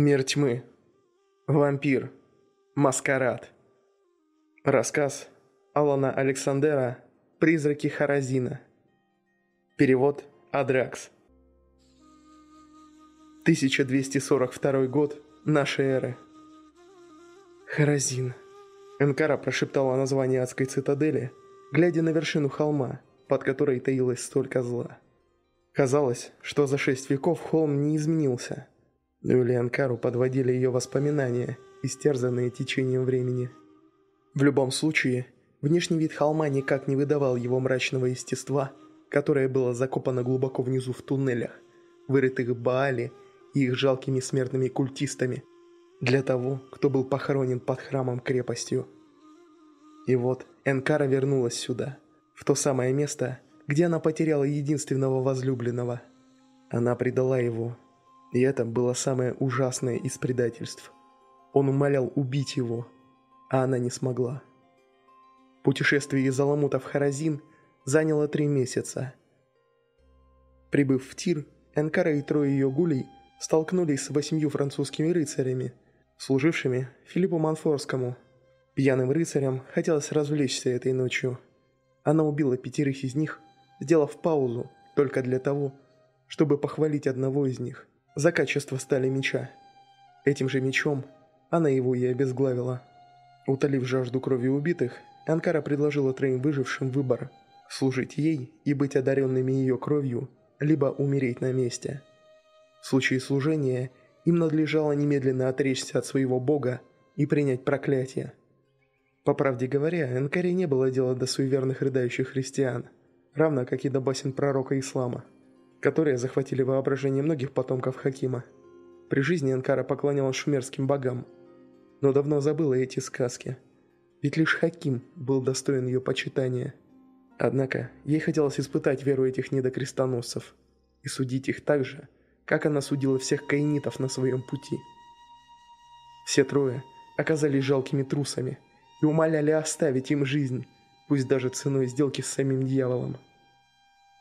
Мир тьмы. Вампир. Маскарад. Рассказ Алана Александера «Призраки Харазина». Перевод Адракс. 1242 год нашей эры. Харазин. Энкара прошептала название адской цитадели, глядя на вершину холма, под которой таилось столько зла. Казалось, что за шесть веков холм не изменился. Энкару подводили ее воспоминания, истерзанные течением времени. В любом случае, внешний вид холма никак не выдавал его мрачного естества, которое было закопано глубоко внизу в туннелях, вырытых Баали и их жалкими смертными культистами, для того, кто был похоронен под храмом-крепостью. И вот Энкара вернулась сюда, в то самое место, где она потеряла единственного возлюбленного. Она предала его. И это было самое ужасное из предательств. Он умолял убить его, а она не смогла. Путешествие из Аламута в Харазин заняло три месяца. Прибыв в Тир, Энкара и трое ее гулей столкнулись с восемью французскими рыцарями, служившими Филиппу Манфорскому. Пьяным рыцарям хотелось развлечься этой ночью. Она убила пятерых из них сделав паузу только для того, чтобы похвалить одного из них за качество стали меча. Этим же мечом она его и обезглавила. Утолив жажду крови убитых, Анкара предложила троим выжившим выбор – служить ей и быть одаренными ее кровью, либо умереть на месте. В случае служения им надлежало немедленно отречься от своего бога и принять проклятие. По правде говоря, Анкаре не было дела до суеверных рыдающих христиан – равно как и до басен пророка Ислама, которые захватили воображение многих потомков Хакима. При жизни Анкара поклонялась шумерским богам, но давно забыла эти сказки, ведь лишь Хаким был достоин ее почитания. Однако ей хотелось испытать веру этих недокрестоносцев и судить их так же, как она судила всех каинитов на своем пути. Все трое оказались жалкими трусами и умоляли оставить им жизнь, пусть даже ценой сделки с самим дьяволом.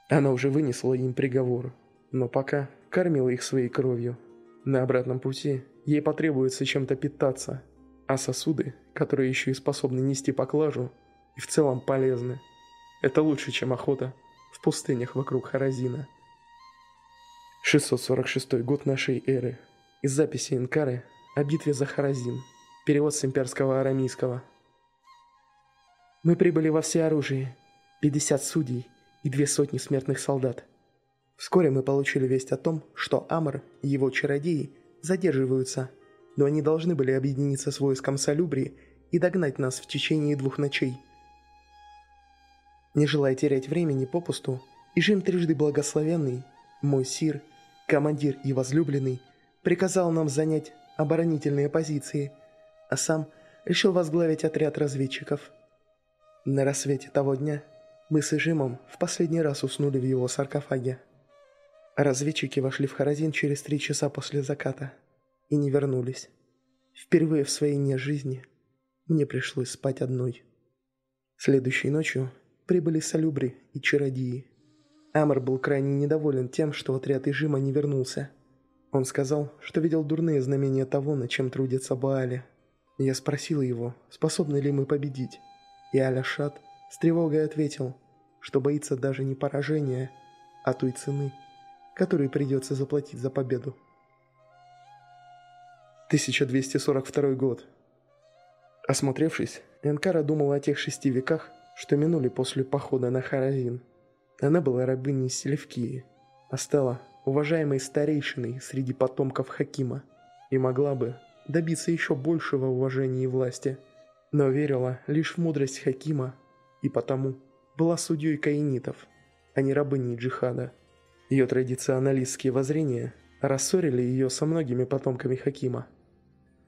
Она уже вынесла им приговор, но пока кормила их своей кровью. На обратном пути ей потребуется чем-то питаться, а сосуды, которые еще и способны нести поклажу, и в целом полезны. Это лучше, чем охота в пустынях вокруг Харазина. 646 год нашей эры. Из записи Инкары о битве за Харазин. Перевод с имперского арамейского. Мы прибыли во всеоружии. 50 судей и две сотни смертных солдат. Вскоре мы получили весть о том, что Амр и его чародеи задерживаются, но они должны были объединиться с войском Салюбри и догнать нас в течение двух ночей. Не желая терять времени попусту, Ижим трижды благословенный, мой сир, командир и возлюбленный, приказал нам занять оборонительные позиции, а сам решил возглавить отряд разведчиков. На рассвете того дня – мы с Ижимом в последний раз уснули в его саркофаге. Разведчики вошли в Харазин через три часа после заката и не вернулись. Впервые в своей не жизни мне пришлось спать одной. Следующей ночью прибыли Салюбри и Чародеи. Амр был крайне недоволен тем, что отряд Ижима не вернулся. Он сказал, что видел дурные знамения того, над чем трудится Баали. Я спросил его, способны ли мы победить, и Аляшат с тревогой ответил, что боится даже не поражения, а той цены, которую придется заплатить за победу. 1242 год. Осмотревшись, Энкара думала о тех шести веках, что минули после похода на Харазин. Она была рабыней Селевкии, а стала уважаемой старейшиной среди потомков Хакима и могла бы добиться еще большего уважения и власти, но верила лишь в мудрость Хакима и потому была судьей каинитов, а не рабыней джихада. Ее традиционалистские воззрения рассорили ее со многими потомками Хакима.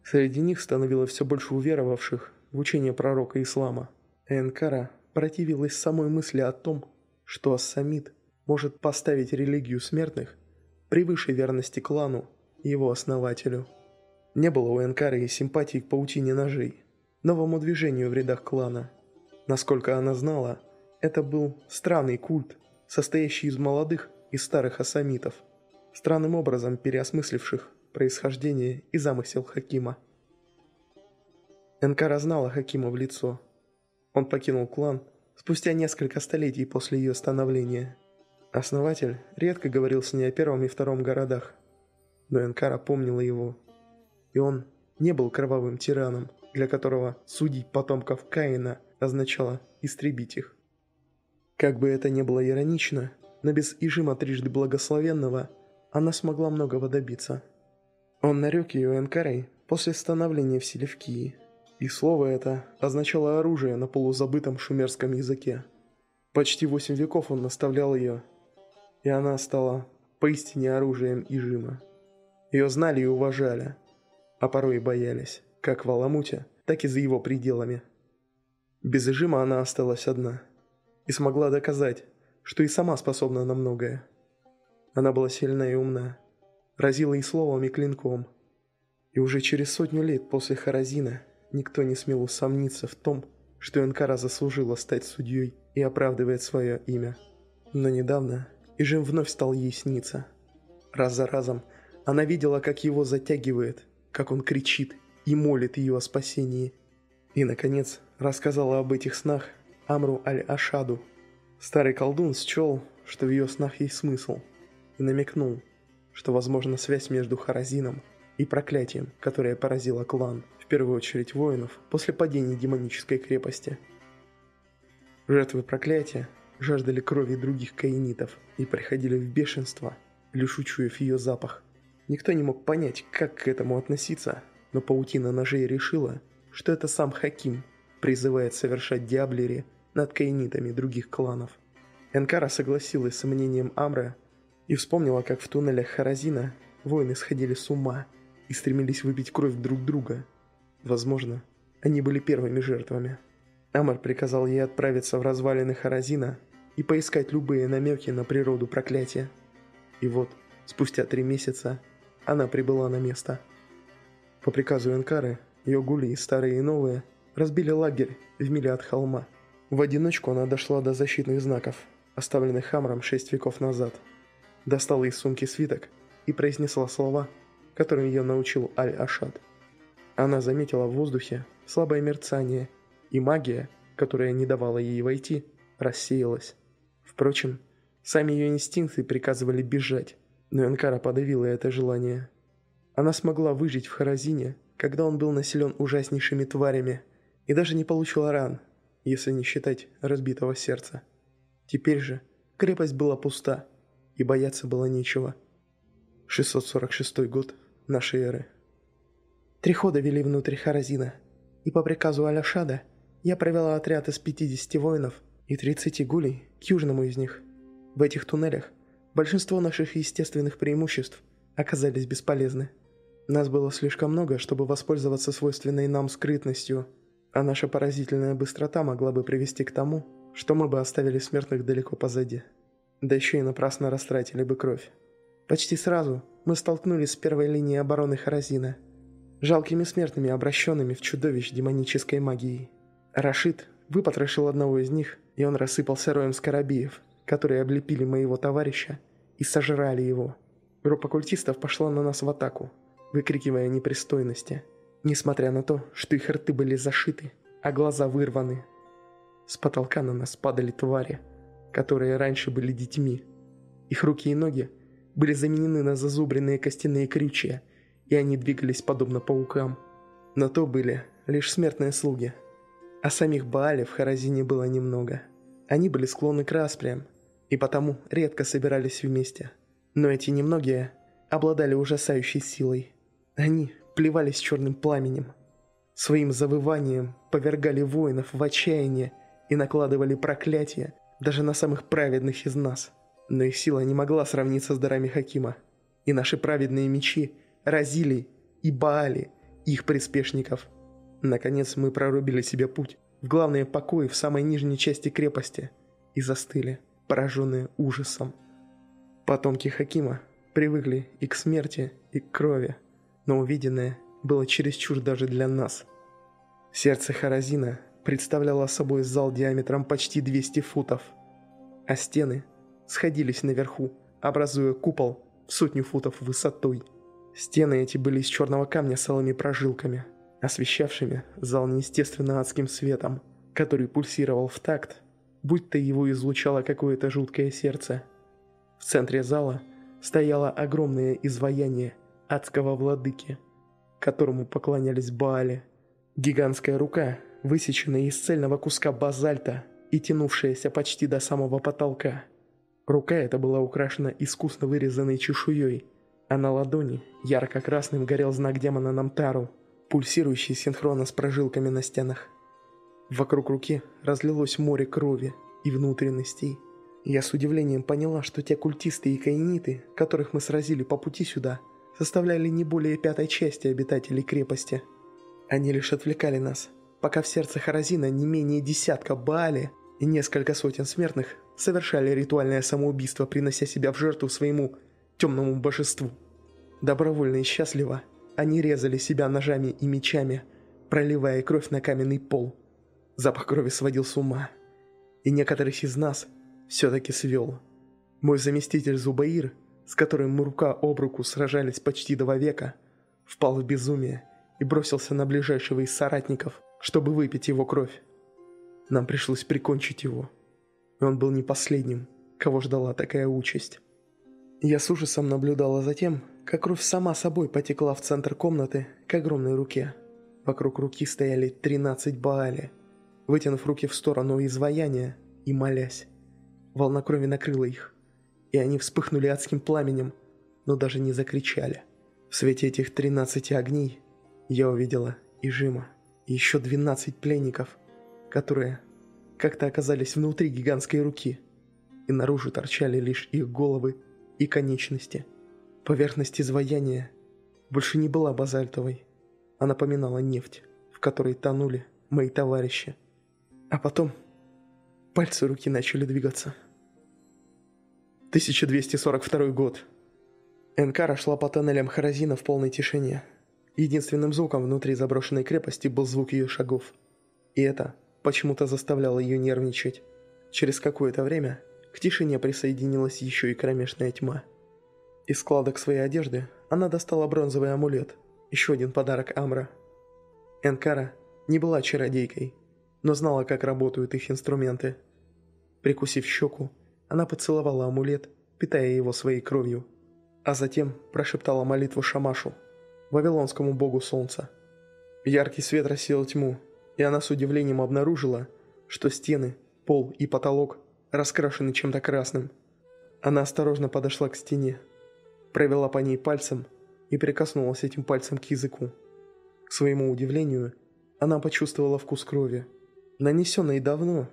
Среди них становилось все больше уверовавших в учение пророка ислама. Энкара противилась самой мысли о том, что Ассамид может поставить религию смертных превыше верности клану и его основателю. Не было у Энкары и симпатии к паутине ножей, новому движению в рядах клана – Насколько она знала, это был странный культ, состоящий из молодых и старых асамитов, странным образом переосмысливших происхождение и замысел Хакима. Энкара знала Хакима в лицо. Он покинул клан спустя несколько столетий после ее становления. Основатель редко говорил с ней о первом и втором городах, но Энкара помнила его. И он не был кровавым тираном, для которого судить потомков Каина означало истребить их. Как бы это ни было иронично, но без Ижима трижды благословенного она смогла многого добиться. Он нарек ее Энкарой после становления в Селевкии – и слово это означало оружие на полузабытом шумерском языке. Почти восемь веков он наставлял ее, и она стала поистине оружием Ижима. Ее знали и уважали, а порой и боялись, как в Аламуте, так и за его пределами. Без Ижима она осталась одна и смогла доказать, что и сама способна на многое. Она была сильна и умна, разила и словом, и клинком. И уже через сотню лет после Харазина Никто не смел усомниться в том, что Энкара заслужила стать судьей и оправдывает свое имя. Но недавно Ижим вновь стал ей сниться. Раз за разом она видела, как его затягивает, как он кричит и молит ее о спасении. И, наконец, рассказала об этих снах Амру Аль-Ашаду. Старый колдун счел, что в ее снах есть смысл, и намекнул, что возможна связь между Харазином и проклятием, которое поразило клан – первую очередь воинов, после падения демонической крепости. Жертвы проклятия жаждали крови других каинитов и приходили в бешенство, лишь учуяв ее запах. Никто не мог понять, как к этому относиться, но паутина ножей решила, что это сам Хаким призывает совершать диаблери над каинитами других кланов. Энкара согласилась с мнением Амра и вспомнила, как в туннелях Харазина воины сходили с ума и стремились выпить кровь друг друга – Возможно, они были первыми жертвами. Амар приказал ей отправиться в развалины Харазина и поискать любые намеки на природу проклятия. И вот, спустя три месяца, она прибыла на место. По приказу Энкары, ее гули, старые и новые, разбили лагерь в миле от холма. В одиночку она дошла до защитных знаков, оставленных Хамром шесть веков назад. Достала из сумки свиток и произнесла слова, которым ее научил Аль-Ашад. Она заметила в воздухе слабое мерцание, и магия, которая не давала ей войти, рассеялась. Впрочем, сами ее инстинкты приказывали бежать, но Энкара подавила это желание. Она смогла выжить в Харазине, когда он был населен ужаснейшими тварями, и даже не получила ран, если не считать разбитого сердца. Теперь же крепость была пуста, и бояться было нечего. 646 год нашей эры. Три хода вели внутрь Харазина, и по приказу Аляшада я провела отряд из 50 воинов и 30 гулей к южному из них. В этих туннелях большинство наших естественных преимуществ оказались бесполезны. Нас было слишком много, чтобы воспользоваться свойственной нам скрытностью, а наша поразительная быстрота могла бы привести к тому, что мы бы оставили смертных далеко позади. Да еще и напрасно растратили бы кровь. Почти сразу мы столкнулись с первой линией обороны Харазина – жалкими смертными, обращенными в чудовищ демонической магией. Рашид выпотрошил одного из них, и он рассыпался роем скоробеев, которые облепили моего товарища и сожрали его. Группа культистов пошла на нас в атаку, выкрикивая непристойности, несмотря на то, что их рты были зашиты, а глаза вырваны. С потолка на нас падали твари, которые раньше были детьми. Их руки и ноги были заменены на зазубренные костяные крючья – и они двигались подобно паукам. Но то были лишь смертные слуги. А самих Баалей в Харазине было немного. Они были склонны к распрям, и потому редко собирались вместе. Но эти немногие обладали ужасающей силой. Они плевались черным пламенем. Своим завыванием повергали воинов в отчаяние и накладывали проклятия даже на самых праведных из нас. Но их сила не могла сравниться с дарами Хакима, и наши праведные мечи – разили и Баали, их приспешников. Наконец мы прорубили себе путь в главные покои в самой нижней части крепости и застыли, пораженные ужасом. Потомки Хакима привыкли и к смерти, и к крови, но увиденное было чересчур даже для нас. Сердце Харазина представляло собой зал диаметром почти 200 футов, а стены сходились наверху, образуя купол в сотню футов высотой – Стены эти были из черного камня с алыми прожилками, освещавшими зал неестественно адским светом, который пульсировал в такт, будь то его излучало какое-то жуткое сердце. В центре зала стояло огромное изваяние адского владыки, которому поклонялись Баали. Гигантская рука, высеченная из цельного куска базальта и тянувшаяся почти до самого потолка. Рука эта была украшена искусно вырезанной чешуей, а на ладони ярко-красным горел знак демона Намтару, пульсирующий синхронно с прожилками на стенах. Вокруг руки разлилось море крови и внутренностей. Я с удивлением поняла, что те культисты и каиниты, которых мы сразили по пути сюда, составляли не более пятой части обитателей крепости. Они лишь отвлекали нас, пока в сердце Харазина не менее десятка Баали и несколько сотен смертных совершали ритуальное самоубийство, принося себя в жертву своему темному божеству. Добровольно и счастливо они резали себя ножами и мечами, проливая кровь на каменный пол. Запах крови сводил с ума. И некоторых из нас все-таки свел. Мой заместитель Зубаир, с которым рука об руку сражались почти два века, впал в безумие и бросился на ближайшего из соратников, чтобы выпить его кровь. Нам пришлось прикончить его. И он был не последним, кого ждала такая участь. Я с ужасом наблюдала за тем, как кровь сама собой потекла в центр комнаты к огромной руке. Вокруг руки стояли 13 Баали – вытянув руки в сторону изваяния и молясь. Волна крови накрыла их, и они вспыхнули адским пламенем, но даже не закричали. В свете этих тринадцати огней я увидела и Жима, и еще двенадцать пленников, которые как-то оказались внутри гигантской руки, и наружу торчали лишь их головы и конечности. Поверхность изваяния больше не была базальтовой, а напоминала нефть, в которой тонули мои товарищи. А потом пальцы руки начали двигаться. 1242 год. Энкара шла по тоннелям Харазина в полной тишине. Единственным звуком внутри заброшенной крепости был звук ее шагов. И это почему-то заставляло ее нервничать. Через какое-то время к тишине присоединилась еще и кромешная тьма. Из складок своей одежды она достала бронзовый амулет, еще один подарок Амра. Энкара не была чародейкой, но знала, как работают их инструменты. Прикусив щеку, она поцеловала амулет, питая его своей кровью, а затем прошептала молитву Шамашу, вавилонскому богу солнца. Яркий свет рассеял тьму, и она с удивлением обнаружила, что стены, пол и потолок раскрашены чем-то красным. Она осторожно подошла к стене, провела по ней пальцем и прикоснулась этим пальцем к языку. К своему удивлению, она почувствовала вкус крови – нанесенной давно,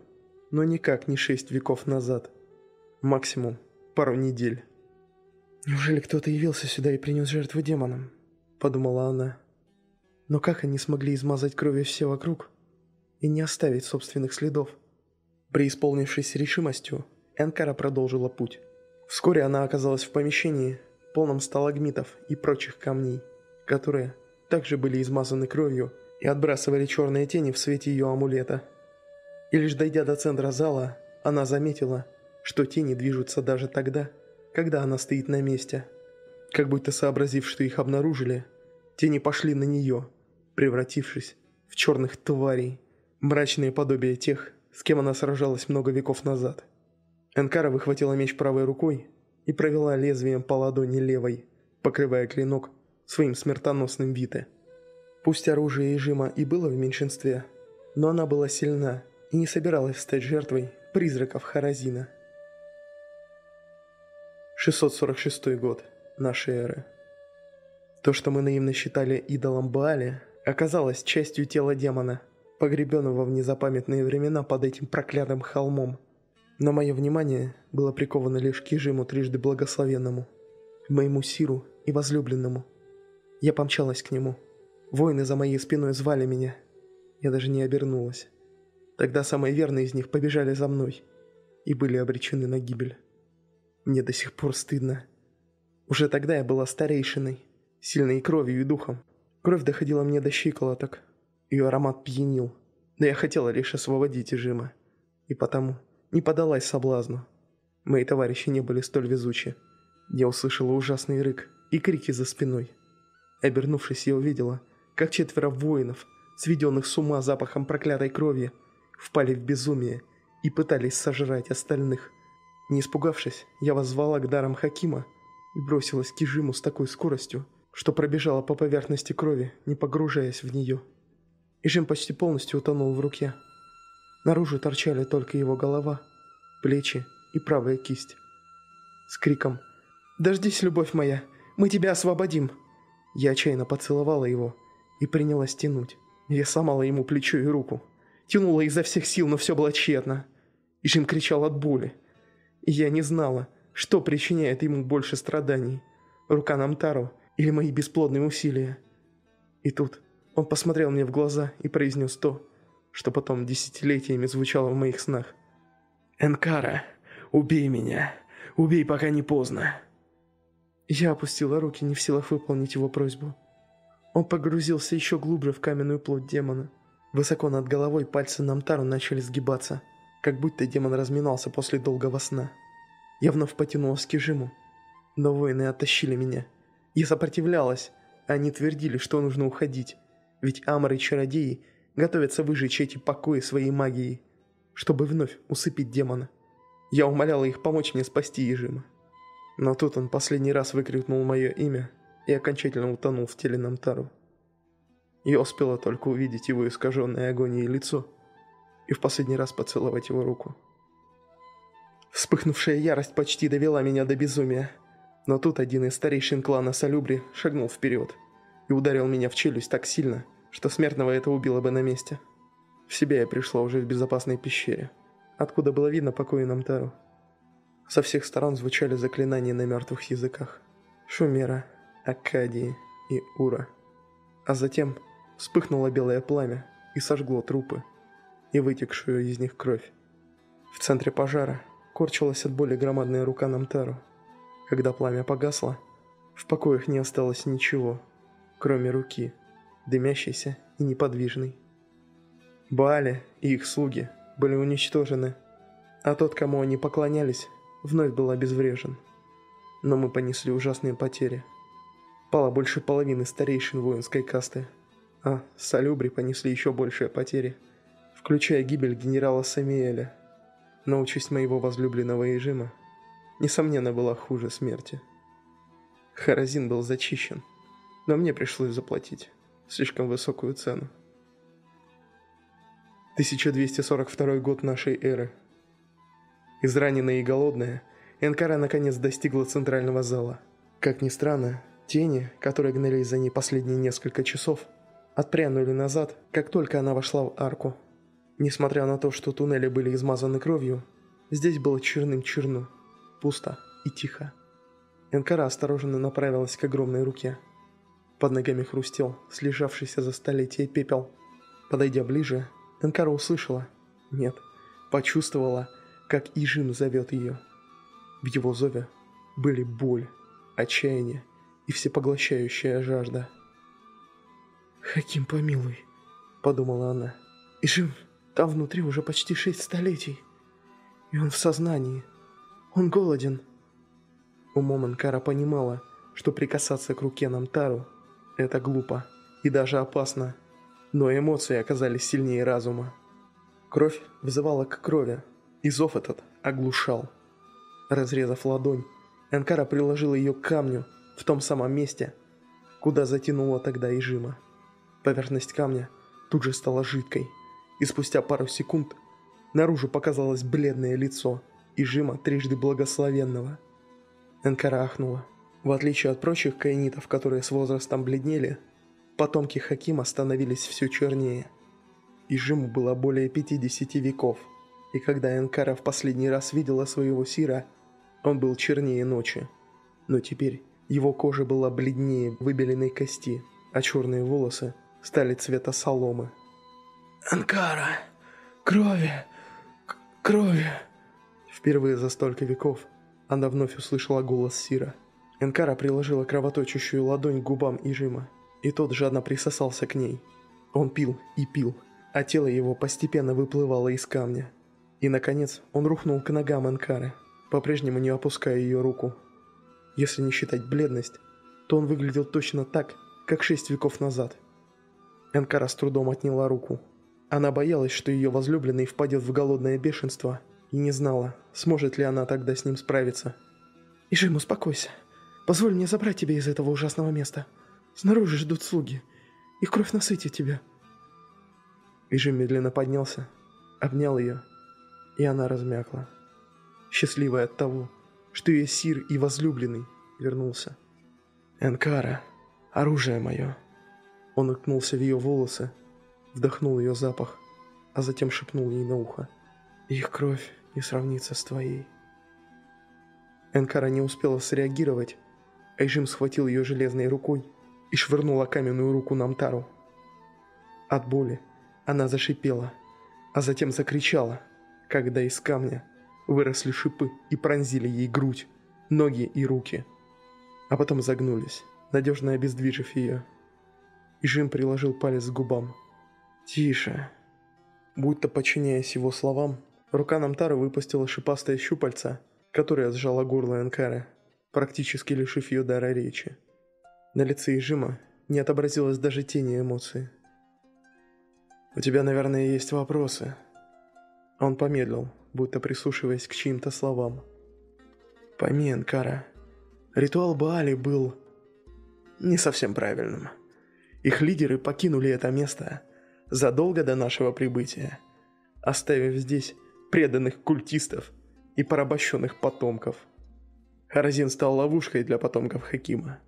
но никак не шесть веков назад. Максимум пару недель. «Неужели кто-то явился сюда и принес жертву демонам?» – подумала она. «Но как они смогли измазать кровью все вокруг и не оставить собственных следов?» Преисполнившись решимостью, Энкара продолжила путь. Вскоре она оказалась в помещении, полном сталагмитов и прочих камней, которые также были измазаны кровью и отбрасывали черные тени в свете ее амулета – и лишь дойдя до центра зала, она заметила, что тени движутся даже тогда, когда она стоит на месте. Как будто сообразив, что их обнаружили, тени пошли на нее, превратившись в черных тварей, мрачные подобия тех, с кем она сражалась много веков назад. Энкара выхватила меч правой рукой и провела лезвием по ладони левой, покрывая клинок своим смертоносным вите. Пусть оружие Ижима и было в меньшинстве, но она была сильна – и не собиралась стать жертвой призраков Харазина. 646 год нашей эры. То, что мы наивно считали идолом Баали, оказалось частью тела демона, погребенного в незапамятные времена под этим проклятым холмом. Но мое внимание было приковано лишь к Ежиму трижды благословенному, моему Сиру и возлюбленному. Я помчалась к нему. Воины за моей спиной звали меня. Я даже не обернулась. Тогда самые верные из них побежали за мной и были обречены на гибель. Мне до сих пор стыдно. Уже тогда я была старейшиной, сильной кровью и духом. Кровь доходила мне до щиколоток. Ее аромат пьянил. Но я хотела лишь освободить Ижима. И потому не подалась соблазну. Мои товарищи не были столь везучи. Я услышала ужасный рык и крики за спиной. Обернувшись, я увидела, как четверо воинов, сведенных с ума запахом проклятой крови, впали в безумие и пытались сожрать остальных. Не испугавшись, я воззвала к дарам Хакима и бросилась к Кижиму с такой скоростью, что пробежала по поверхности крови, не погружаясь в нее. Ижим почти полностью утонул в руке. Наружу торчали только его голова, плечи и правая кисть. С криком «Дождись, любовь моя, мы тебя освободим!» Я отчаянно поцеловала его и принялась тянуть. Я сломала ему плечо и руку. Тянула изо всех сил, но все было тщетно. И Жим кричал от боли. Я не знала, что причиняет ему больше страданий. Рука Намтару или мои бесплодные усилия. И тут он посмотрел мне в глаза и произнес то, что потом десятилетиями звучало в моих снах. «Энкара, убей меня! Убей, пока не поздно!» Я опустила руки, не в силах выполнить его просьбу. Он погрузился еще глубже в каменную плоть демона. Высоко над головой пальцы Намтару начали сгибаться, как будто демон разминался после долгого сна. Я вновь потянулась к Кижиму, но воины оттащили меня. Я сопротивлялась, а они твердили, что нужно уходить, ведь аморы и чародеи готовятся выжечь эти покои своей магией, чтобы вновь усыпить демона. Я умоляла их помочь мне спасти Ежима. Но тут он последний раз выкрикнул мое имя и окончательно утонул в теле Намтару. Я успела только увидеть его искаженное агонией лицо и в последний раз поцеловать его руку. Вспыхнувшая ярость почти довела меня до безумия, но тут один из старейшин клана Салюбри шагнул вперед и ударил меня в челюсть так сильно, что смертного это убило бы на месте. В себя я пришла уже в безопасной пещере, откуда было видно покои Намтару. Со всех сторон звучали заклинания на мертвых языках. Шумера, Акадии и Ура. А затем вспыхнуло белое пламя и сожгло трупы и вытекшую из них кровь. В центре пожара корчилась от боли громадная рука Намтару. Когда пламя погасло, в покоях не осталось ничего, кроме руки, дымящейся и неподвижной. Баали и их слуги были уничтожены, а тот, кому они поклонялись, вновь был обезврежен. Но мы понесли ужасные потери. Пало больше половины старейшин воинской касты, а Салюбри понесли еще большие потери, включая гибель генерала Самиэля. Но участь моего возлюбленного Ежима, несомненно, была хуже смерти. Харазин был зачищен, но мне пришлось заплатить слишком высокую цену. 1242 год нашей эры – Израненная и голодная, Энкара наконец достигла центрального зала. Как ни странно, тени, которые гнались за ней последние несколько часов, отпрянули назад, как только она вошла в арку. Несмотря на то, что туннели были измазаны кровью, здесь было черным-черну, пусто и тихо. Энкара осторожно направилась к огромной руке. Под ногами хрустел слежавшийся за столетие пепел. Подойдя ближе, Энкара услышала, нет, почувствовала, как Ижин зовет ее. В его зове были боль, отчаяние и всепоглощающая жажда. «Хаким, помилуй», — подумала она. «Ижим там внутри уже почти шесть столетий, и он в сознании. Он голоден». Умом Анкара понимала, что прикасаться к руке Намтару – это глупо и даже опасно, но эмоции оказались сильнее разума. Кровь вызывала к крови, и зов этот оглушал. Разрезав ладонь, Энкара приложила ее к камню в том самом месте, куда затянула тогда Ижима. Поверхность камня тут же стала жидкой, и спустя пару секунд наружу показалось бледное лицо Ижима трижды благословенного. Энкара ахнула. В отличие от прочих каинитов, которые с возрастом бледнели, потомки Хакима становились все чернее. Ижиму было более 50 веков – и когда Энкара в последний раз видела своего Сира, он был чернее ночи. Но теперь его кожа была бледнее выбеленной кости, а черные волосы стали цвета соломы. «Анкара! Крови! К крови!» Впервые за столько веков она вновь услышала голос Сира. Энкара приложила кровоточащую ладонь к губам Ижима, и тот жадно присосался к ней. Он пил и пил, а тело его постепенно выплывало из камня. И, наконец, он рухнул к ногам Энкары, по-прежнему не опуская ее руку. Если не считать бледность, то он выглядел точно так, как шесть веков назад. Энкара с трудом отняла руку. Она боялась, что ее возлюбленный впадет в голодное бешенство, и не знала, сможет ли она тогда с ним справиться. «Ижим, успокойся. Позволь мне забрать тебя из этого ужасного места. Снаружи ждут слуги. Их кровь насытит тебя». Ижим медленно поднялся, обнял ее, и она размякла, счастливая от того, что ее сир и возлюбленный вернулся. «Энкара, оружие мое!» Он уткнулся в ее волосы, вдохнул ее запах, а затем шепнул ей на ухо. «Их кровь не сравнится с твоей». Энкара не успела среагировать. Айжим схватил ее железной рукой и швырнула каменную руку Намтару. От боли она зашипела, а затем закричала, когда из камня выросли шипы и пронзили ей грудь, ноги и руки. А потом загнулись, надежно обездвижив ее. И Жим приложил палец к губам. «Тише». Будто подчиняясь его словам, рука Намтара выпустила шипастое щупальца, которое сжало горло Энкары, практически лишив ее дара речи. На лице Ижима не отобразилось даже тени эмоций. «У тебя, наверное, есть вопросы?» Он помедлил, будто прислушиваясь к чьим-то словам. «Пойми, Энкара, ритуал Баали был не совсем правильным». Их лидеры покинули это место задолго до нашего прибытия, оставив здесь преданных культистов и порабощенных потомков. Харазин стал ловушкой для потомков Хакима.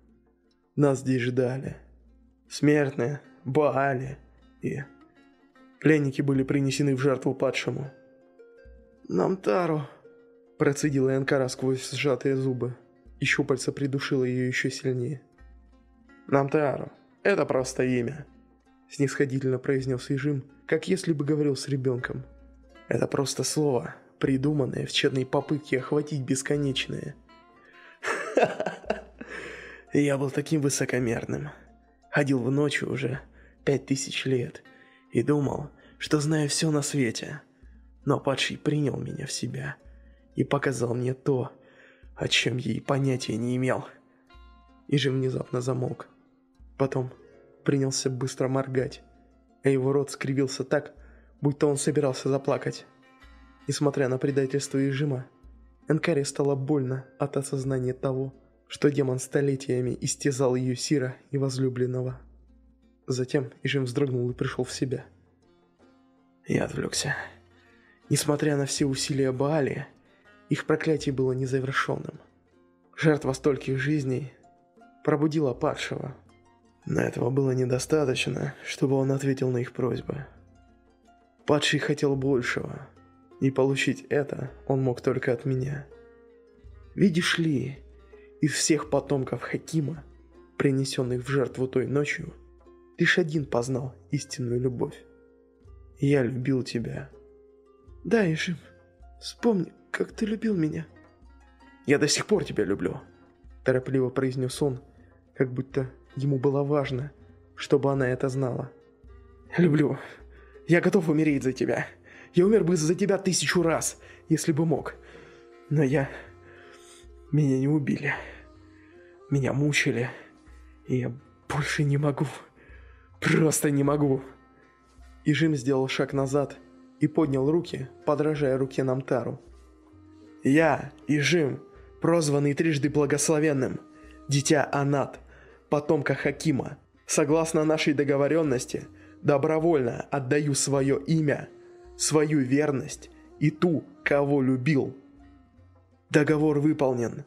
Нас здесь ждали. Смертные, Баали и... Пленники были принесены в жертву падшему. «Намтару!» Процедила Янкара сквозь сжатые зубы, и щупальца придушило ее еще сильнее. «Намтару!» Это просто имя», – снисходительно произнес Ижим, как если бы говорил с ребенком. «Это просто слово, придуманное в тщетной попытке охватить бесконечное». Я был таким высокомерным. Ходил в ночи уже пять тысяч лет и думал, что знаю все на свете. Но падший принял меня в себя и показал мне то, о чем я и понятия не имел. И же внезапно замолк. Потом принялся быстро моргать, а его рот скривился так, будто он собирался заплакать. Несмотря на предательство Ижима, Энкаре стало больно от осознания того, что демон столетиями истязал ее Сира и возлюбленного. Затем Ижим вздрогнул и пришел в себя. Я отвлекся. Несмотря на все усилия Баали, их проклятие было незавершенным. Жертва стольких жизней пробудила падшего, но этого было недостаточно, чтобы он ответил на их просьбы. Падший хотел большего, и получить это он мог только от меня. Видишь ли, из всех потомков Хакима, принесенных в жертву той ночью, лишь один познал истинную любовь. Я любил тебя. Да, Ишим, вспомни, как ты любил меня. Я до сих пор тебя люблю, торопливо произнес он, как будто Ему было важно, чтобы она это знала. «Люблю. Я готов умереть за тебя. Я умер бы за тебя тысячу раз, если бы мог. Но я... Меня не убили. Меня мучили. И я больше не могу. Просто не могу». И Жим сделал шаг назад и поднял руки, подражая руке Намтару. «Я, Ижим, прозванный трижды благословенным, дитя Анат, потомка Хакима. Согласно нашей договоренности, добровольно отдаю свое имя, свою верность и ту, кого любил. Договор выполнен.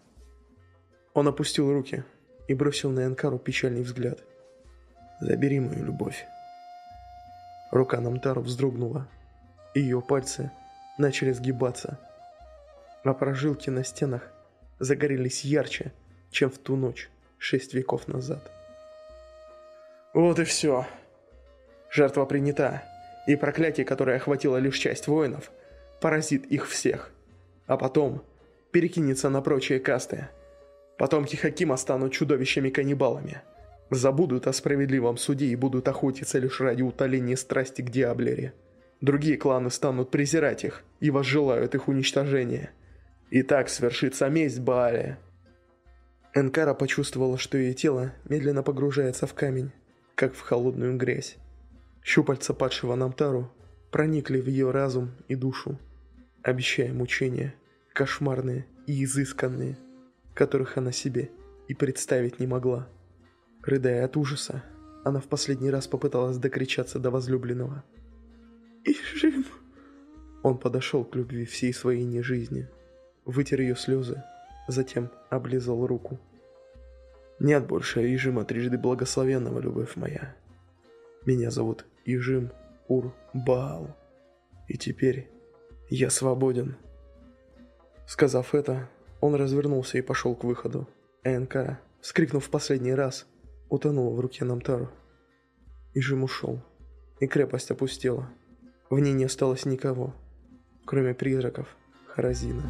Он опустил руки и бросил на Энкару печальный взгляд. «Забери мою любовь». Рука Намтару вздрогнула, и ее пальцы начали сгибаться, а прожилки на стенах загорелись ярче, чем в ту ночь шесть веков назад. Вот и все. Жертва принята, и проклятие, которое охватило лишь часть воинов, поразит их всех. А потом перекинется на прочие касты. Потомки Хакима станут чудовищами-каннибалами. Забудут о справедливом суде и будут охотиться лишь ради утоления страсти к Диаблере. Другие кланы станут презирать их и возжелают их уничтожения. И так свершится месть Бааля. Энкара почувствовала, что ее тело медленно погружается в камень, как в холодную грязь. Щупальца падшего Намтару проникли в ее разум и душу, обещая мучения, кошмарные и изысканные, которых она себе и представить не могла. Рыдая от ужаса, она в последний раз попыталась докричаться до возлюбленного. «Ижим!» Он подошел к любви всей своей нежизни, вытер ее слезы, затем облизал руку. «Нет больше Ижима трижды благословенного, любовь моя. Меня зовут Ижим Ур-Баал, и теперь я свободен». Сказав это, он развернулся и пошел к выходу. ЭНК, вскрикнув в последний раз, утонул в руке Намтару. Ижим ушел, и крепость опустела. В ней не осталось никого, кроме призраков Харазина.